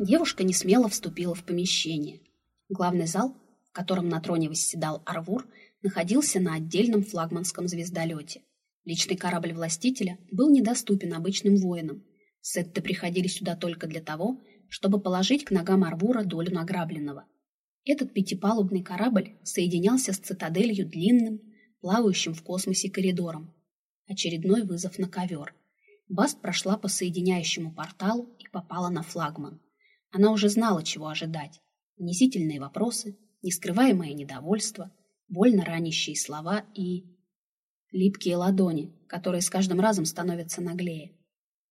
Девушка не смело вступила в помещение. Главный зал, в котором на троне восседал Арвур, находился на отдельном флагманском звездолете. Личный корабль властителя был недоступен обычным воинам. Сетты приходили сюда только для того, чтобы положить к ногам Арвура долю награбленного. Этот пятипалубный корабль соединялся с цитаделью длинным, плавающим в космосе коридором. Очередной вызов на ковер. Баст прошла по соединяющему порталу и попала на флагман. Она уже знала, чего ожидать. Унизительные вопросы, нескрываемое недовольство, больно ранящие слова и... липкие ладони, которые с каждым разом становятся наглее.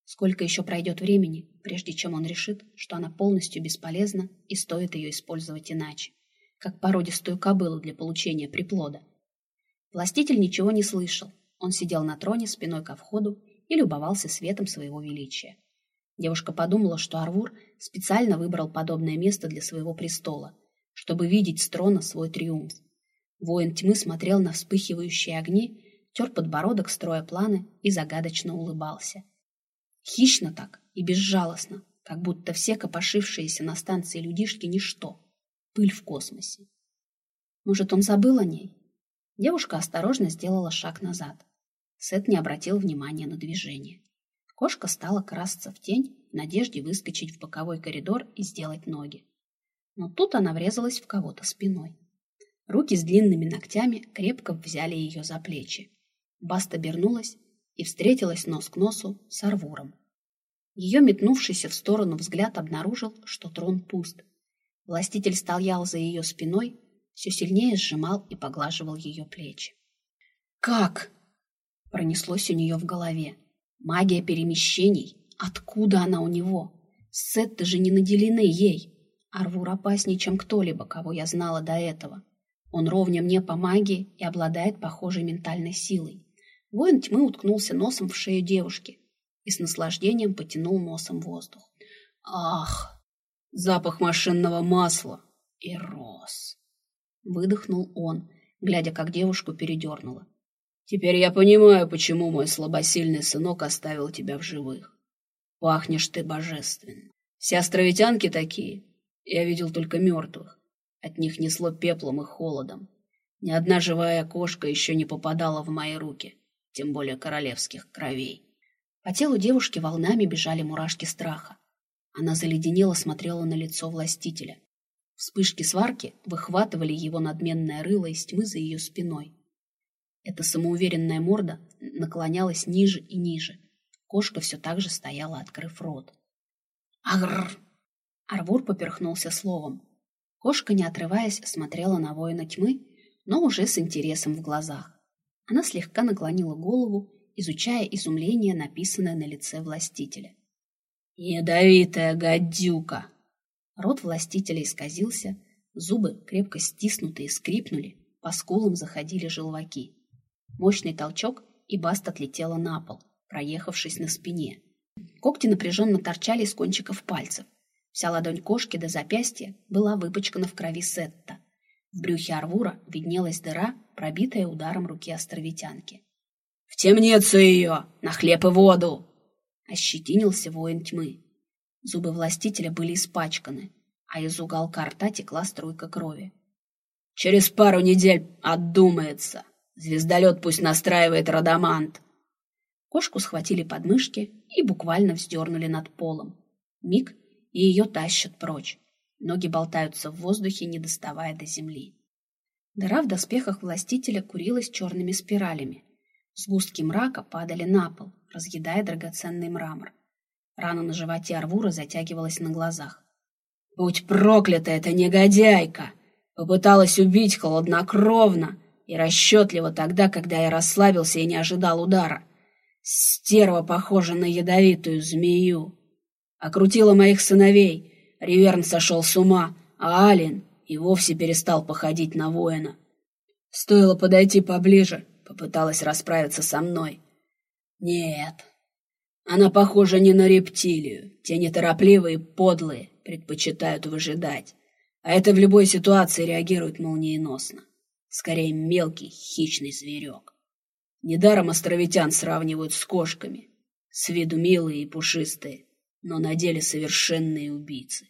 Сколько еще пройдет времени, прежде чем он решит, что она полностью бесполезна и стоит ее использовать иначе, как породистую кобылу для получения приплода. Властитель ничего не слышал. Он сидел на троне спиной ко входу и любовался светом своего величия. Девушка подумала, что Арвур специально выбрал подобное место для своего престола, чтобы видеть с трона свой триумф. Воин тьмы смотрел на вспыхивающие огни, тер подбородок, строя планы, и загадочно улыбался. Хищно так и безжалостно, как будто все копошившиеся на станции людишки ничто, пыль в космосе. Может, он забыл о ней? Девушка осторожно сделала шаг назад. Сет не обратил внимания на движение. Кошка стала красться в тень в надежде выскочить в боковой коридор и сделать ноги. Но тут она врезалась в кого-то спиной. Руки с длинными ногтями крепко взяли ее за плечи. Баста обернулась и встретилась нос к носу с Арвуром. Ее метнувшийся в сторону взгляд обнаружил, что трон пуст. Властитель стоял за ее спиной, все сильнее сжимал и поглаживал ее плечи. «Как?» — пронеслось у нее в голове. «Магия перемещений? Откуда она у него? Сетты же не наделены ей. Арвур опаснее, чем кто-либо, кого я знала до этого. Он ровня мне по магии и обладает похожей ментальной силой. Воин тьмы уткнулся носом в шею девушки и с наслаждением потянул носом воздух. «Ах, запах машинного масла и роз!» Выдохнул он, глядя, как девушку передернуло. «Теперь я понимаю, почему мой слабосильный сынок оставил тебя в живых. Пахнешь ты божественно. Все островитянки такие. Я видел только мертвых. От них несло пеплом и холодом. Ни одна живая кошка еще не попадала в мои руки, тем более королевских кровей. По телу девушки волнами бежали мурашки страха. Она заледенело смотрела на лицо властителя. Вспышки сварки выхватывали его надменное рыло из тьмы за ее спиной. Эта самоуверенная морда наклонялась ниже и ниже. Кошка все так же стояла, открыв рот. «Агррр!» Арвур поперхнулся словом. Кошка, не отрываясь, смотрела на воина тьмы, но уже с интересом в глазах. Она слегка наклонила голову, изучая изумление, написанное на лице властителя. «Ядовитая гадюка!» Рот властителя исказился, зубы, крепко стиснутые, скрипнули, по скулам заходили желваки. Мощный толчок, и Баст отлетела на пол, проехавшись на спине. Когти напряженно торчали из кончиков пальцев. Вся ладонь кошки до запястья была выпачкана в крови Сетта. В брюхе Арвура виднелась дыра, пробитая ударом руки островитянки. «В темницу ее! На хлеб и воду!» Ощетинился воин тьмы. Зубы властителя были испачканы, а из уголка рта текла струйка крови. «Через пару недель отдумается. Звездолет пусть настраивает радамант». Кошку схватили под мышки и буквально вздернули над полом. Миг, и ее тащат прочь. Ноги болтаются в воздухе, не доставая до земли. Дыра в доспехах властителя курилась черными спиралями. Сгустки мрака падали на пол, разъедая драгоценный мрамор. Рана на животе Арвура затягивалась на глазах. «Будь проклята эта негодяйка! Попыталась убить холоднокровно и расчетливо тогда, когда я расслабился и не ожидал удара. Стерва похожа на ядовитую змею. Окрутила моих сыновей. Риверн сошел с ума, а Алин и вовсе перестал походить на воина. Стоило подойти поближе, попыталась расправиться со мной. Нет, она похожа не на рептилию. Те неторопливые, подлые, предпочитают выжидать. А это в любой ситуации реагирует молниеносно. Скорее, мелкий, хищный зверек. Недаром островитян сравнивают с кошками. С виду милые и пушистые, но на деле совершенные убийцы.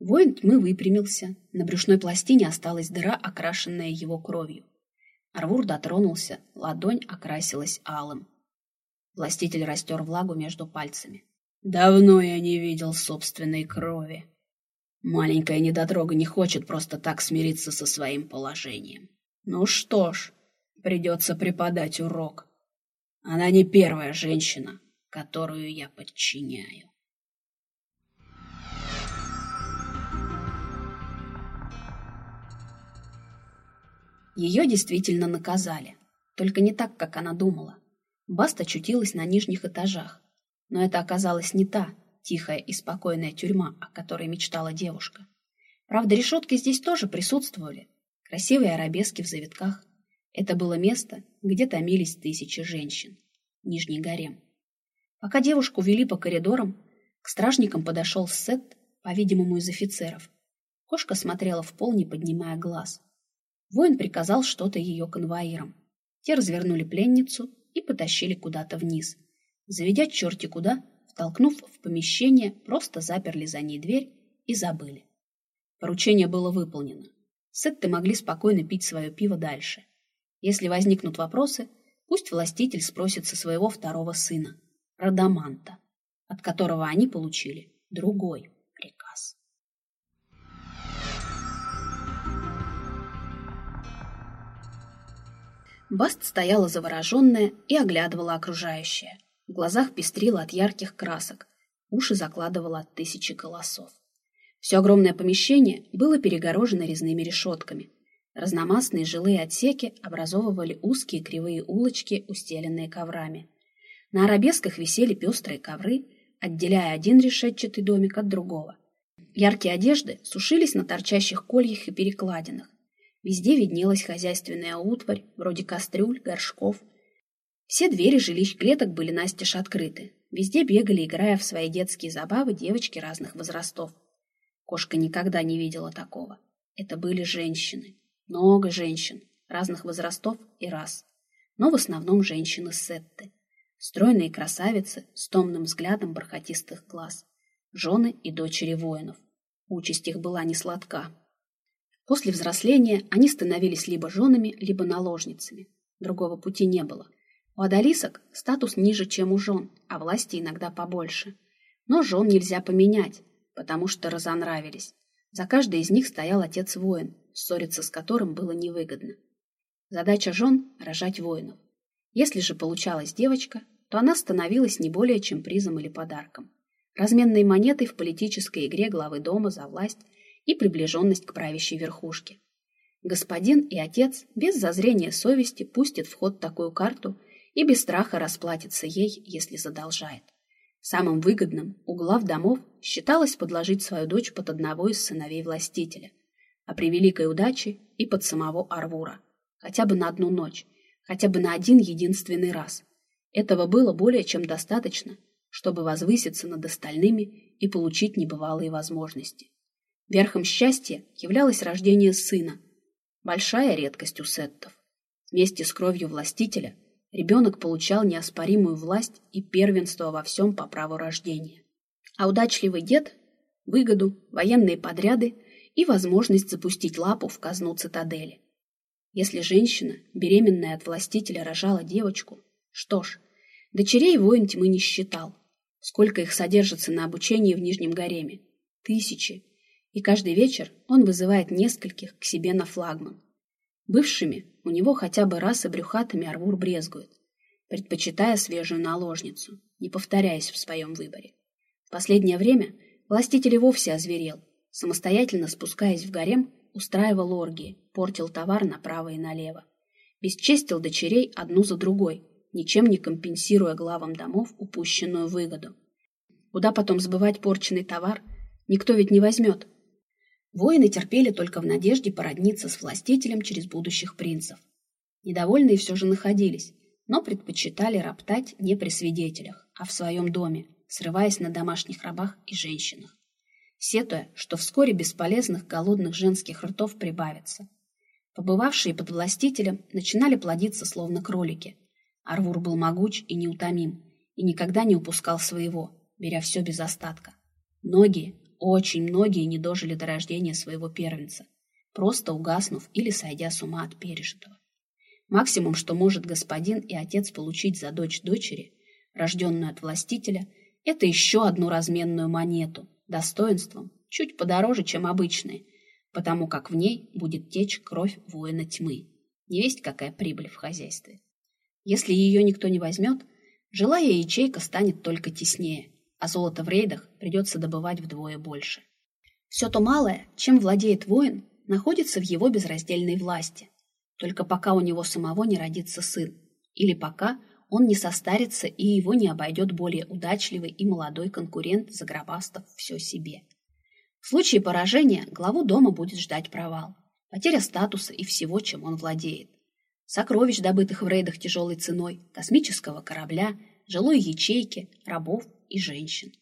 Воин тьмы выпрямился, на брюшной пластине осталась дыра, окрашенная его кровью. Арвур дотронулся, ладонь окрасилась алым. Властитель растер влагу между пальцами. «Давно я не видел собственной крови. Маленькая недотрога не хочет просто так смириться со своим положением. Ну что ж, придется преподать урок. Она не первая женщина, которую я подчиняю». Ее действительно наказали, только не так, как она думала. Баста очутилась на нижних этажах, но это оказалась не та тихая и спокойная тюрьма, о которой мечтала девушка. Правда, решетки здесь тоже присутствовали, красивые арабески в завитках. Это было место, где томились тысячи женщин. Нижний гарем. Пока девушку вели по коридорам, к стражникам подошел Сет, по-видимому, из офицеров. Кошка смотрела в пол, не поднимая глаз. Воин приказал что-то ее конвоирам. Те развернули пленницу и потащили куда-то вниз. Заведя черти куда, втолкнув в помещение, просто заперли за ней дверь и забыли. Поручение было выполнено. Сетты могли спокойно пить свое пиво дальше. Если возникнут вопросы, пусть властитель спросит со своего второго сына, Радаманта, от которого они получили другой приказ. Баст стояла завороженная и оглядывала окружающее. В глазах пестрила от ярких красок, уши закладывала от тысячи голосов. Все огромное помещение было перегорожено резными решетками. Разномастные жилые отсеки образовывали узкие кривые улочки, устеленные коврами. На арабесках висели пестрые ковры, отделяя один решетчатый домик от другого. Яркие одежды сушились на торчащих кольях и перекладинах. Везде виднелась хозяйственная утварь, вроде кастрюль, горшков. Все двери жилищ клеток были настежь открыты. Везде бегали, играя в свои детские забавы, девочки разных возрастов. Кошка никогда не видела такого. Это были женщины. Много женщин, разных возрастов и рас. Но в основном женщины Сетты. Стройные красавицы с томным взглядом бархатистых глаз. Жены и дочери воинов. Участь их была не сладка. После взросления они становились либо женами, либо наложницами. Другого пути не было. У адалисок статус ниже, чем у жен, а власти иногда побольше. Но жен нельзя поменять, потому что разонравились. За каждой из них стоял отец-воин, ссориться с которым было невыгодно. Задача жен – рожать воинов. Если же получалась девочка, то она становилась не более чем призом или подарком. Разменной монетой в политической игре главы дома за власть и приближенность к правящей верхушке. Господин и отец без зазрения совести пустят в ход такую карту и без страха расплатится ей, если задолжает. Самым выгодным у глав домов считалось подложить свою дочь под одного из сыновей властителя, а при великой удаче и под самого Арвура, хотя бы на одну ночь, хотя бы на один единственный раз. Этого было более чем достаточно, чтобы возвыситься над остальными и получить небывалые возможности. Верхом счастья являлось рождение сына, большая редкость у сеттов. Вместе с кровью властителя ребенок получал неоспоримую власть и первенство во всем по праву рождения. А удачливый дед – выгоду, военные подряды и возможность запустить лапу в казну цитадели. Если женщина, беременная от властителя, рожала девочку, что ж, дочерей воин тьмы не считал. Сколько их содержится на обучении в Нижнем Гареме? Тысячи и каждый вечер он вызывает нескольких к себе на флагман. Бывшими у него хотя бы раз и брюхатами Арвур брезгует, предпочитая свежую наложницу, не повторяясь в своем выборе. В последнее время властитель вовсе озверел, самостоятельно спускаясь в гарем, устраивал оргии, портил товар направо и налево. Бесчестил дочерей одну за другой, ничем не компенсируя главам домов упущенную выгоду. Куда потом сбывать порченный товар, никто ведь не возьмет, Воины терпели только в надежде породниться с властителем через будущих принцев. Недовольные все же находились, но предпочитали роптать не при свидетелях, а в своем доме, срываясь на домашних рабах и женщинах. Сетуя, что вскоре бесполезных голодных женских ртов прибавится. Побывавшие под властителем начинали плодиться словно кролики. Арвур был могуч и неутомим, и никогда не упускал своего, беря все без остатка. Многие, очень многие не дожили до рождения своего первенца, просто угаснув или сойдя с ума от пережитого. Максимум, что может господин и отец получить за дочь дочери, рожденную от властителя, это еще одну разменную монету, достоинством, чуть подороже, чем обычные, потому как в ней будет течь кровь воина тьмы. Не весть какая прибыль в хозяйстве. Если ее никто не возьмет, жилая ячейка станет только теснее, а золото в рейдах придется добывать вдвое больше. Все то малое, чем владеет воин, находится в его безраздельной власти, только пока у него самого не родится сын, или пока он не состарится и его не обойдет более удачливый и молодой конкурент, загробастав все себе. В случае поражения главу дома будет ждать провал, потеря статуса и всего, чем он владеет. Сокровищ, добытых в рейдах тяжелой ценой, космического корабля, жилой ячейки, рабов и женщин.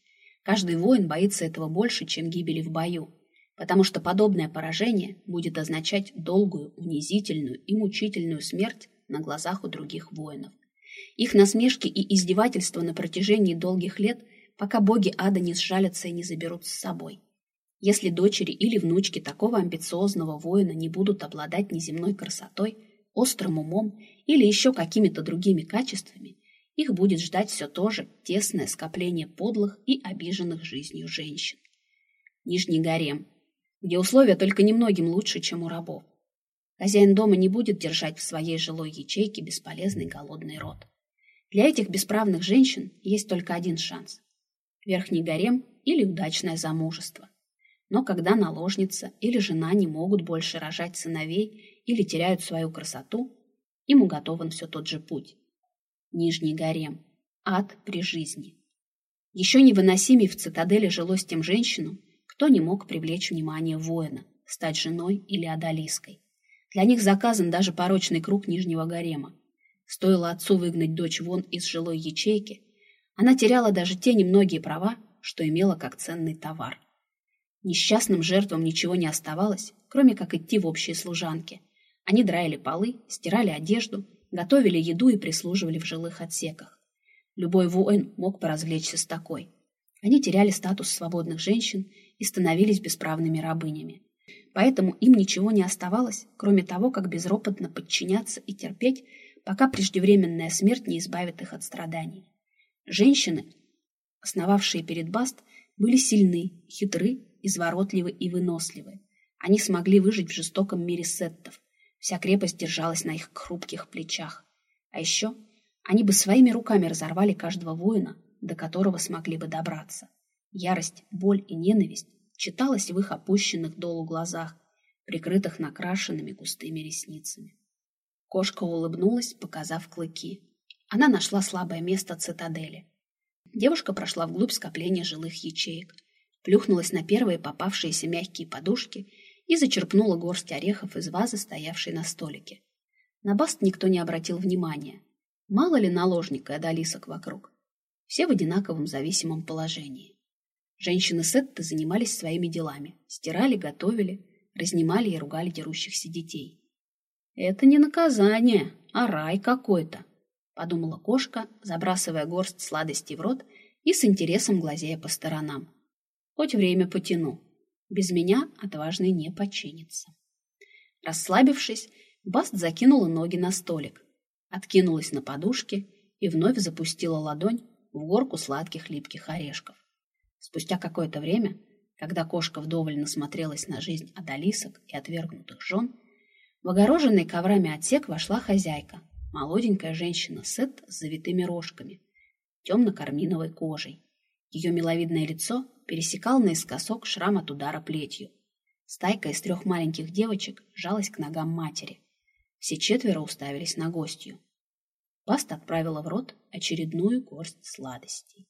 Каждый воин боится этого больше, чем гибели в бою, потому что подобное поражение будет означать долгую, унизительную и мучительную смерть на глазах у других воинов. Их насмешки и издевательства на протяжении долгих лет, пока боги ада не сжалятся и не заберут с собой. Если дочери или внучки такого амбициозного воина не будут обладать неземной красотой, острым умом или еще какими-то другими качествами, их будет ждать все то же тесное скопление подлых и обиженных жизнью женщин. Нижний гарем, где условия только немногим лучше, чем у рабов. Хозяин дома не будет держать в своей жилой ячейке бесполезный голодный род. Для этих бесправных женщин есть только один шанс – верхний гарем или удачное замужество. Но когда наложница или жена не могут больше рожать сыновей или теряют свою красоту, им уготован все тот же путь. Нижний гарем. Ад при жизни. Еще невыносимей в цитадели жилось тем женщинам, кто не мог привлечь внимание воина, стать женой или одолиской. Для них заказан даже порочный круг нижнего гарема. Стоило отцу выгнать дочь вон из жилой ячейки, она теряла даже те немногие права, что имела как ценный товар. Несчастным жертвам ничего не оставалось, кроме как идти в общие служанки. Они драили полы, стирали одежду, готовили еду и прислуживали в жилых отсеках. Любой воин мог поразвлечься с такой. Они теряли статус свободных женщин и становились бесправными рабынями. Поэтому им ничего не оставалось, кроме того, как безропотно подчиняться и терпеть, пока преждевременная смерть не избавит их от страданий. Женщины, основавшие перед Баст, были сильны, хитры изворотливы и выносливы. Они смогли выжить в жестоком мире сеттов. Вся крепость держалась на их хрупких плечах. А еще они бы своими руками разорвали каждого воина, до которого смогли бы добраться. Ярость, боль и ненависть читалась в их опущенных долу глазах, прикрытых накрашенными густыми ресницами. Кошка улыбнулась, показав клыки. Она нашла слабое место цитадели. Девушка прошла вглубь скопления жилых ячеек, плюхнулась на первые попавшиеся мягкие подушки и зачерпнула горсть орехов из вазы, стоявшей на столике. На Баст никто не обратил внимания. Мало ли наложника и одолисок вокруг. Все в одинаковом зависимом положении. Женщины Сетты занимались своими делами. Стирали, готовили, разнимали и ругали дерущихся детей. «Это не наказание, а рай какой-то», — подумала кошка, забрасывая горсть сладостей в рот и с интересом глазея по сторонам. Хоть время потяну. Без меня отважный не подчинится. Расслабившись, Баст закинула ноги на столик, откинулась на подушке и вновь запустила ладонь в горку сладких липких орешков. Спустя какое-то время, когда кошка вдоволь насмотрелась на жизнь одолисок и отвергнутых жен, в огороженный коврами отсек вошла хозяйка, молоденькая женщина Сет с завитыми рожками, темно-карминовой кожей. Ее миловидное лицо пересекал наискосок шрам от удара плетью. Стайка из трех маленьких девочек жалась к ногам матери. Все четверо уставились на гостью. Баст отправила в рот очередную горсть сладостей.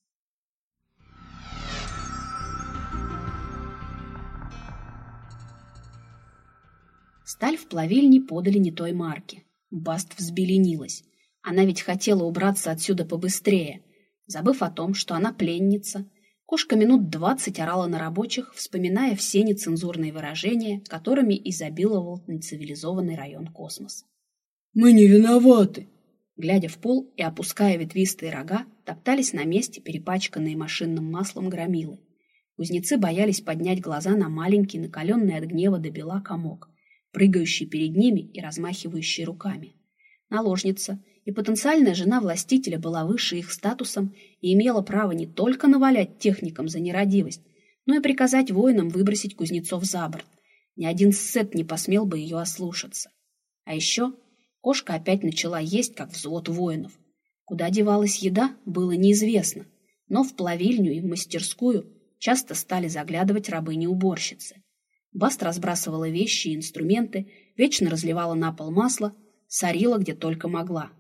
Сталь в плавильне подали не той марки. Баст взбеленилась. Она ведь хотела убраться отсюда побыстрее, забыв о том, что она пленница, Кошка минут двадцать орала на рабочих, вспоминая все нецензурные выражения, которыми изобиловал нецивилизованный район космоса. «Мы не виноваты!» Глядя в пол и опуская ветвистые рога, топтались на месте перепачканные машинным маслом громилы. Кузнецы боялись поднять глаза на маленький, накаленный от гнева до бела комок, прыгающий перед ними и размахивающий руками. Наложница и потенциальная жена властителя была выше их статусом и имела право не только навалять техникам за нерадивость, но и приказать воинам выбросить кузнецов за борт. Ни один сет не посмел бы ее ослушаться. А еще кошка опять начала есть, как взвод воинов. Куда девалась еда, было неизвестно, но в плавильню и в мастерскую часто стали заглядывать рабыни-уборщицы. Баст разбрасывала вещи и инструменты, вечно разливала на пол масло, сорила где только могла.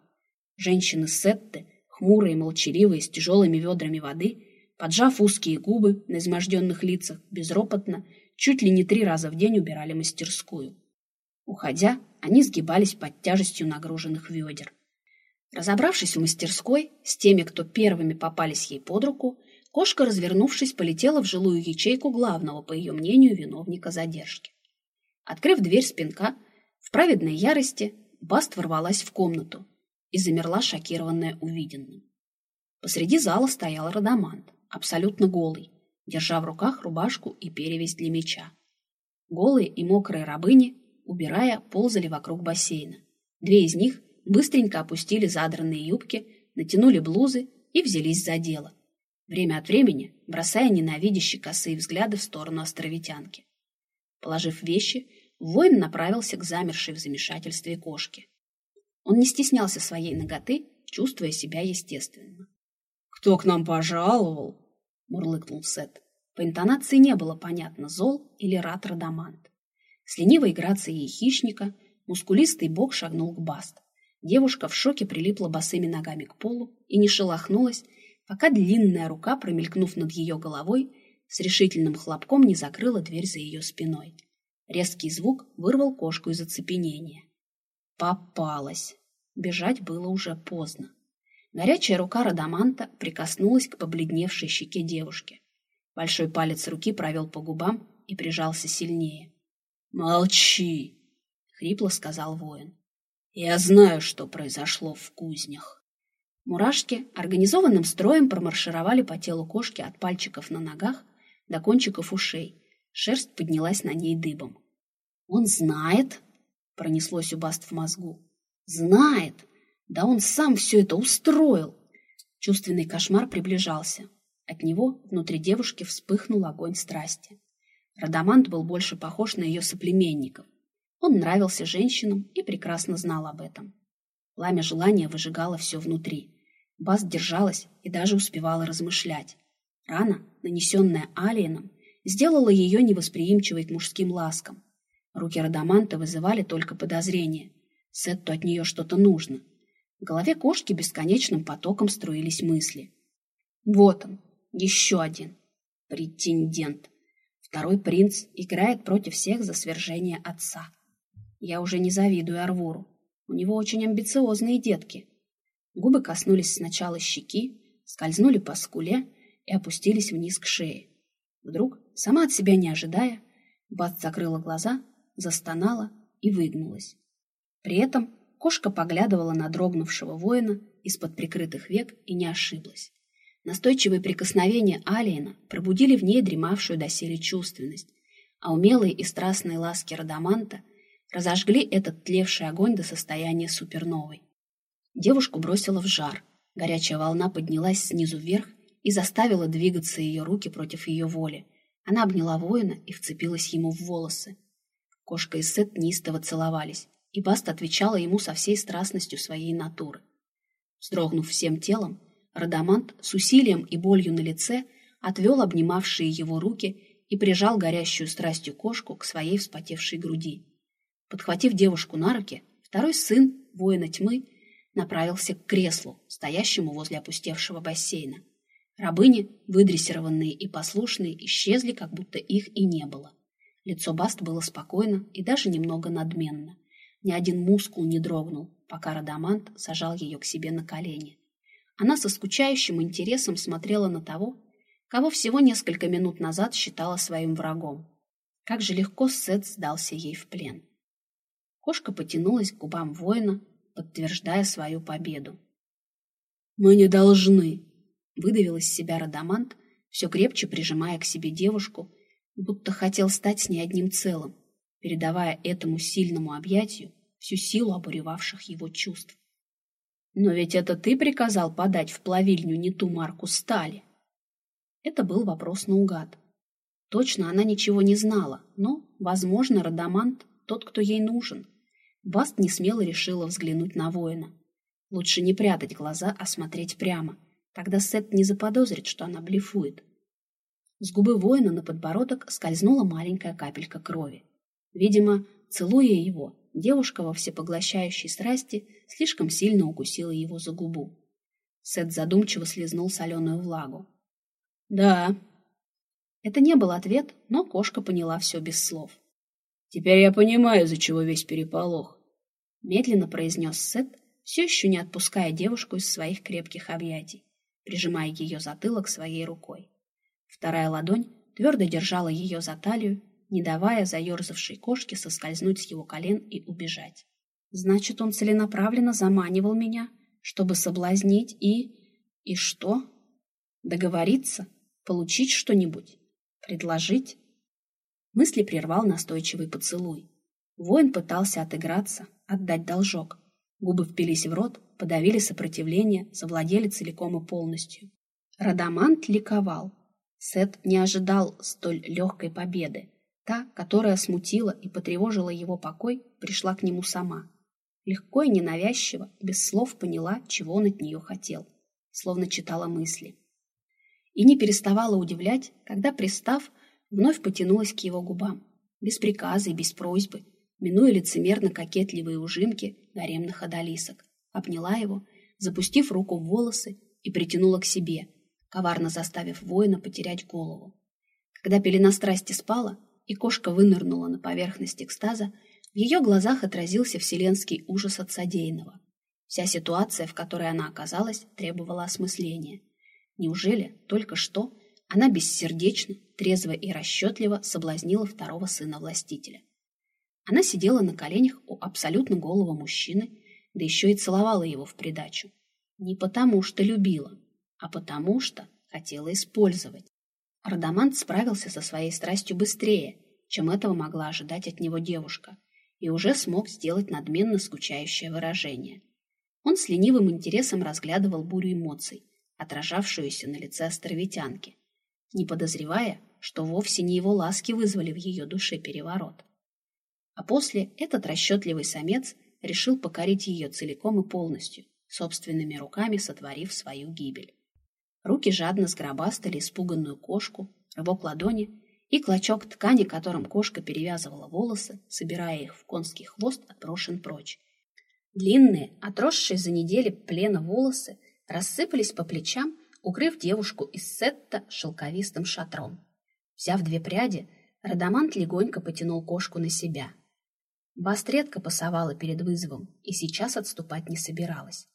Женщины Сетты, хмурые и молчаливые, с тяжелыми ведрами воды, поджав узкие губы на изможденных лицах, безропотно, чуть ли не три раза в день убирали мастерскую. Уходя, они сгибались под тяжестью нагруженных ведер. Разобравшись в мастерской с теми, кто первыми попались ей под руку, кошка, развернувшись, полетела в жилую ячейку главного, по ее мнению, виновника задержки. Открыв дверь спинка, в праведной ярости Баст ворвалась в комнату и замерла, шокированная увиденным. Посреди зала стоял Радамант, абсолютно голый, держа в руках рубашку и перевязь для меча. Голые и мокрые рабыни, убирая, ползали вокруг бассейна. Две из них быстренько опустили задранные юбки, натянули блузы и взялись за дело, время от времени бросая ненавидящие косые взгляды в сторону островитянки. Положив вещи, воин направился к замершей в замешательстве кошке. Он не стеснялся своей ноготы, чувствуя себя естественно. «Кто к нам пожаловал?» — мурлыкнул Сет. По интонации не было понятно, зол или рад Радамант. С ленивой грацией хищника мускулистый бок шагнул к Баст. Девушка в шоке прилипла босыми ногами к полу и не шелохнулась, пока длинная рука, промелькнув над ее головой, с решительным хлопком не закрыла дверь за ее спиной. Резкий звук вырвал кошку из оцепенения. Попалась. Бежать было уже поздно. Горячая рука Радаманта прикоснулась к побледневшей щеке девушки. Большой палец руки провел по губам и прижался сильнее. «Молчи!» — хрипло сказал воин. «Я знаю, что произошло в кузнях». Мурашки организованным строем промаршировали по телу кошки от пальчиков на ногах до кончиков ушей. Шерсть поднялась на ней дыбом. «Он знает?» — пронеслось у Баст в мозгу. «Знает! Да он сам все это устроил!» Чувственный кошмар приближался. От него внутри девушки вспыхнул огонь страсти. Радамант был больше похож на ее соплеменников. Он нравился женщинам и прекрасно знал об этом. Пламя желания выжигало все внутри. Бас держалась и даже успевала размышлять. Рана, нанесенная Алиеном, сделала ее невосприимчивой к мужским ласкам. Руки Радаманта вызывали только подозрение. Сетту от нее что-то нужно. В голове кошки бесконечным потоком струились мысли. Вот он, еще один претендент. Второй принц играет против всех за свержение отца. Я уже не завидую Арвуру. У него очень амбициозные детки. Губы коснулись сначала щеки, скользнули по скуле и опустились вниз к шее. Вдруг, сама от себя не ожидая, Бат закрыла глаза застонала и выгнулась. При этом кошка поглядывала на дрогнувшего воина из-под прикрытых век и не ошиблась. Настойчивые прикосновения Алиена пробудили в ней дремавшую доселе чувственность, а умелые и страстные ласки Радаманта разожгли этот тлевший огонь до состояния суперновой. Девушку бросила в жар. Горячая волна поднялась снизу вверх и заставила двигаться ее руки против ее воли. Она обняла воина и вцепилась ему в волосы. Кошка и Сет неистово целовались, и Баст отвечала ему со всей страстностью своей натуры. Вздрогнув всем телом, Радамант с усилием и болью на лице отвел обнимавшие его руки и прижал горящую страстью кошку к своей вспотевшей груди. Подхватив девушку на руки, второй сын, воина тьмы, направился к креслу, стоящему возле опустевшего бассейна. Рабыни, выдрессированные и послушные, исчезли, как будто их и не было. Лицо Баст было спокойно и даже немного надменно. Ни один мускул не дрогнул, пока Радамант сажал ее к себе на колени. Она со скучающим интересом смотрела на того, кого всего несколько минут назад считала своим врагом. Как же легко Сет сдался ей в плен. Кошка потянулась к губам воина, подтверждая свою победу. «Мы не должны», — выдавил из себя Радамант, все крепче прижимая к себе девушку, будто хотел стать с ней одним целым, передавая этому сильному объятию всю силу обуревавших его чувств. «Но ведь это ты приказал подать в плавильню не ту марку стали?» Это был вопрос наугад. Точно она ничего не знала, но, возможно, Радамант тот, кто ей нужен. Баст не смело решила взглянуть на воина. Лучше не прятать глаза, а смотреть прямо. Тогда Сет не заподозрит, что она блефует. С губы воина на подбородок скользнула маленькая капелька крови. Видимо, целуя его, девушка во всепоглощающей страсти слишком сильно укусила его за губу. Сет задумчиво слезнул соленую влагу. «Да». Это не был ответ, но кошка поняла все без слов. «Теперь я понимаю, из-за чего весь переполох», — медленно произнес Сет, все еще не отпуская девушку из своих крепких объятий, прижимая ее затылок своей рукой. Вторая ладонь твердо держала ее за талию, не давая заерзавшей кошке соскользнуть с его колен и убежать. Значит, он целенаправленно заманивал меня, чтобы соблазнить и... И что? Договориться? Получить что-нибудь? Предложить? Мысли прервал настойчивый поцелуй. Воин пытался отыграться, отдать должок. Губы впились в рот, подавили сопротивление, завладели целиком и полностью. Радамант ликовал. Сет не ожидал столь легкой победы. Та, которая смутила и потревожила его покой, пришла к нему сама. Легко и ненавязчиво, без слов поняла, чего он от нее хотел. Словно читала мысли. И не переставала удивлять, когда, пристав, вновь потянулась к его губам, без приказа и без просьбы, минуя лицемерно кокетливые ужимки гаремных одолисок, обняла его, запустив руку в волосы и притянула к себе, коварно заставив воина потерять голову. Когда пелена страсти спала, и кошка вынырнула на поверхность экстаза, в ее глазах отразился вселенский ужас от содеянного. Вся ситуация, в которой она оказалась, требовала осмысления. Неужели только что она бессердечно, трезво и расчетливо соблазнила второго сына властителя. Она сидела на коленях у абсолютно голого мужчины, да еще и целовала его в придачу. Не потому, что любила, а потому, что хотела использовать. Радамант справился со своей страстью быстрее, чем этого могла ожидать от него девушка, и уже смог сделать надменно скучающее выражение. Он с ленивым интересом разглядывал бурю эмоций, отражавшуюся на лице островитянки, не подозревая, что вовсе не его ласки вызвали в ее душе переворот. А после этот расчетливый самец решил покорить ее целиком и полностью, собственными руками сотворив свою гибель. Руки жадно сгробастали испуганную кошку, рывок ладони и клочок ткани, которым кошка перевязывала волосы, собирая их в конский хвост, отброшен прочь. Длинные, отросшие за недели плена волосы рассыпались по плечам укрыв девушку из сетта шелковистым шатром. Взяв две пряди, Радамант легонько потянул кошку на себя. Баст редко пасовала перед вызовом и сейчас отступать не собиралась.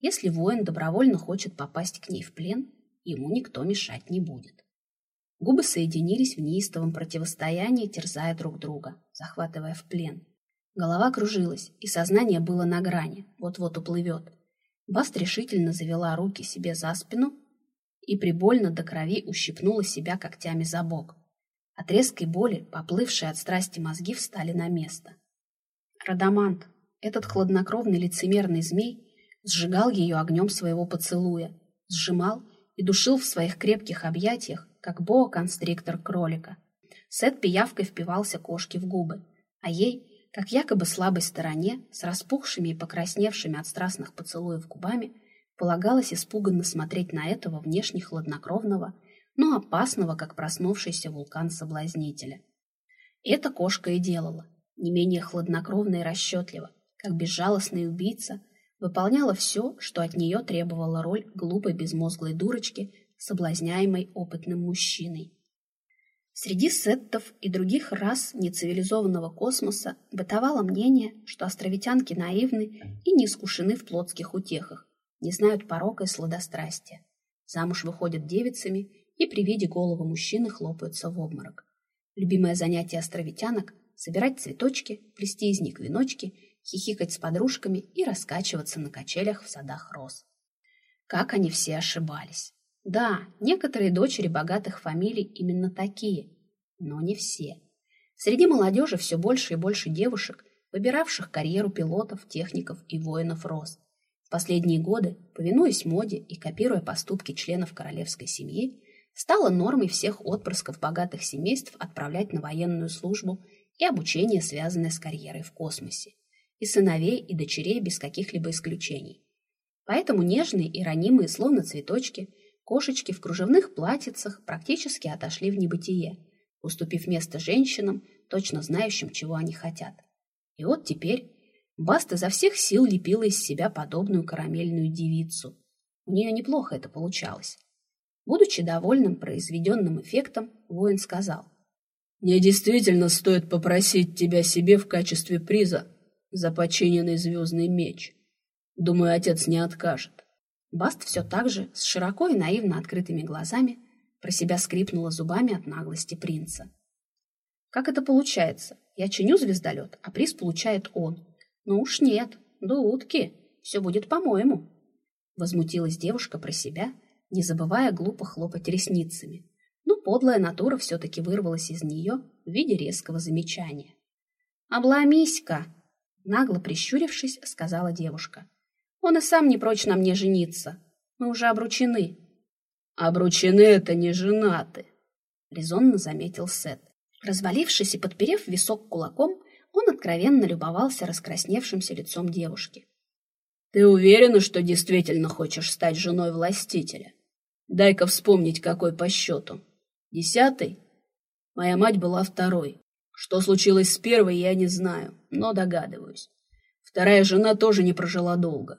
Если воин добровольно хочет попасть к ней в плен, ему никто мешать не будет. Губы соединились в неистовом противостоянии, терзая друг друга, захватывая в плен. Голова кружилась, и сознание было на грани, вот-вот уплывет. Баст решительно завела руки себе за спину и прибольно до крови ущипнула себя когтями за бок. От резкой боли, поплывшие от страсти мозги, встали на место. Радамант, этот хладнокровный лицемерный змей, сжигал ее огнем своего поцелуя, сжимал и душил в своих крепких объятиях, как боа-констриктор кролика. Сет пиявкой впивался кошке в губы, а ей, как якобы слабой стороне, с распухшими и покрасневшими от страстных поцелуев губами, Полагалось испуганно смотреть на этого внешне хладнокровного, но опасного, как проснувшийся вулкан соблазнителя. Это кошка и делала, не менее хладнокровно и расчетливо, как безжалостный убийца, выполняла все, что от нее требовала роль глупой безмозглой дурочки, соблазняемой опытным мужчиной. Среди сеттов и других рас нецивилизованного космоса бытовало мнение, что островитянки наивны и не искушены в плотских утехах, не знают порока и сладострастия. Замуж выходят девицами и при виде голого мужчины хлопаются в обморок. Любимое занятие островитянок – собирать цветочки, плести из них веночки, хихикать с подружками и раскачиваться на качелях в садах роз. Как они все ошибались. Да, некоторые дочери богатых фамилий именно такие, но не все. Среди молодежи все больше и больше девушек, выбиравших карьеру пилотов, техников и воинов РОС. В последние годы, повинуясь моде и копируя поступки членов королевской семьи, стало нормой всех отпрысков богатых семейств отправлять на военную службу и обучение, связанное с карьерой в космосе, и сыновей, и дочерей без каких-либо исключений. Поэтому нежные и ранимые, словно цветочки, кошечки в кружевных платьицах практически отошли в небытие, уступив место женщинам, точно знающим, чего они хотят. И вот теперь Баста изо всех сил лепила из себя подобную карамельную девицу. У нее неплохо это получалось. Будучи довольным произведенным эффектом, воин сказал. «Мне действительно стоит попросить тебя себе в качестве приза за починенный звездный меч. Думаю, отец не откажет». Баст все так же, с широко и наивно открытыми глазами, про себя скрипнула зубами от наглости принца. «Как это получается? Я чиню звездолет, а приз получает он. Ну уж нет, дудки, все будет по-моему. Возмутилась девушка про себя, не забывая глупо хлопать ресницами. Но подлая натура все-таки вырвалась из нее в виде резкого замечания. «Обломись-ка!» Нагло прищурившись, сказала девушка. «Он и сам не прочь на мне жениться. Мы уже обручены». «Обручены — это не женаты», — резонно заметил Сет. Развалившись и подперев висок кулаком, он откровенно любовался раскрасневшимся лицом девушки. «Ты уверена, что действительно хочешь стать женой властителя? Дай-ка вспомнить, какой по счету. Десятый? Моя мать была второй. Что случилось с первой, я не знаю, но догадываюсь. Вторая жена тоже не прожила долго.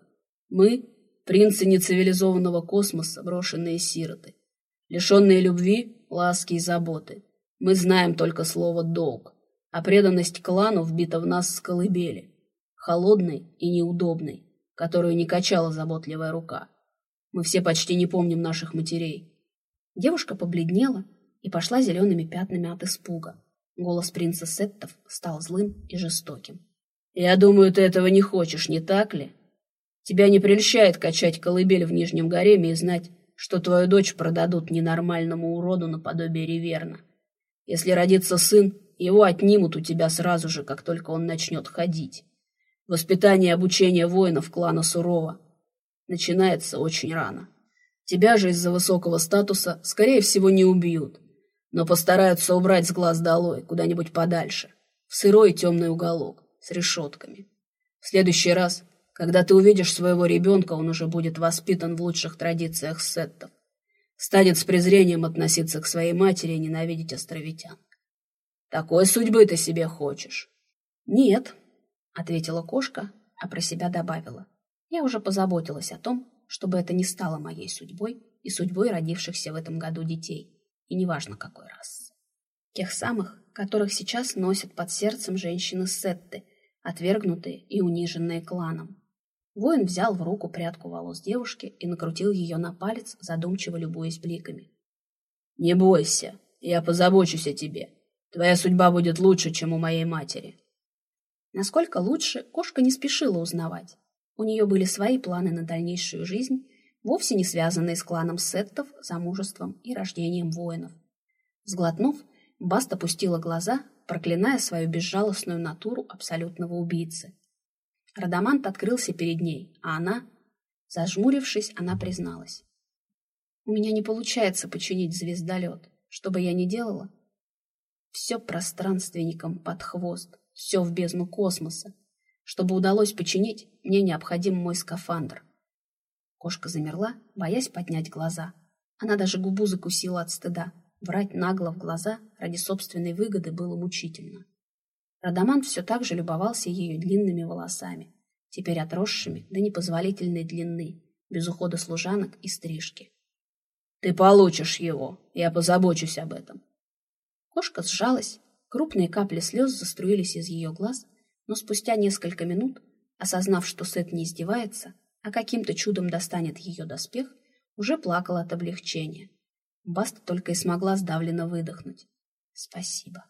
Мы — принцы нецивилизованного космоса, брошенные сироты. Лишенные любви, ласки и заботы. Мы знаем только слово «долг» а преданность клану вбита в нас с колыбели, холодной и неудобной, которую не качала заботливая рука. Мы все почти не помним наших матерей. Девушка побледнела и пошла зелеными пятнами от испуга. Голос принца Сеттов стал злым и жестоким. «Я думаю, ты этого не хочешь, не так ли? Тебя не прельщает качать колыбель в Нижнем Гареме и знать, что твою дочь продадут ненормальному уроду наподобие Реверна. Если родится сын, его отнимут у тебя сразу же, как только он начнет ходить. Воспитание и обучение воинов клана Сурова начинается очень рано. Тебя же из-за высокого статуса, скорее всего, не убьют, но постараются убрать с глаз долой, куда-нибудь подальше, в сырой темный уголок, с решетками. В следующий раз, когда ты увидишь своего ребенка, он уже будет воспитан в лучших традициях сеттов. Станет с презрением относиться к своей матери и ненавидеть островитян. Такой судьбы ты себе хочешь? Нет, ответила кошка, а про себя добавила. Я уже позаботилась о том, чтобы это не стало моей судьбой и судьбой родившихся в этом году детей, и неважно какой раз. Тех самых, которых сейчас носят под сердцем женщины Сетты, отвергнутые и униженные кланом. Воин взял в руку прядку волос девушки и накрутил ее на палец, задумчиво любуясь бликами. «Не бойся, я позабочусь о тебе», Твоя судьба будет лучше, чем у моей матери. Насколько лучше, кошка не спешила узнавать. У нее были свои планы на дальнейшую жизнь, вовсе не связанные с кланом сеттов, замужеством и рождением воинов. Сглотнув, Баста пустила глаза, проклиная свою безжалостную натуру абсолютного убийцы. Радамант открылся перед ней, а она, зажмурившись, она призналась. «У меня не получается починить звездолет. Что бы я ни делала, все пространственникам под хвост, все в бездну космоса. Чтобы удалось починить, мне необходим мой скафандр. Кошка замерла, боясь поднять глаза. Она даже губу закусила от стыда. Врать нагло в глаза ради собственной выгоды было мучительно. Радамант все так же любовался ее длинными волосами, теперь отросшими до непозволительной длины, без ухода служанок и стрижки. «Ты получишь его, я позабочусь об этом. Кошка сжалась, крупные капли слез заструились из ее глаз, но спустя несколько минут, осознав, что Сет не издевается, а каким-то чудом достанет ее доспех, уже плакала от облегчения. Баста только и смогла сдавленно выдохнуть. «Спасибо».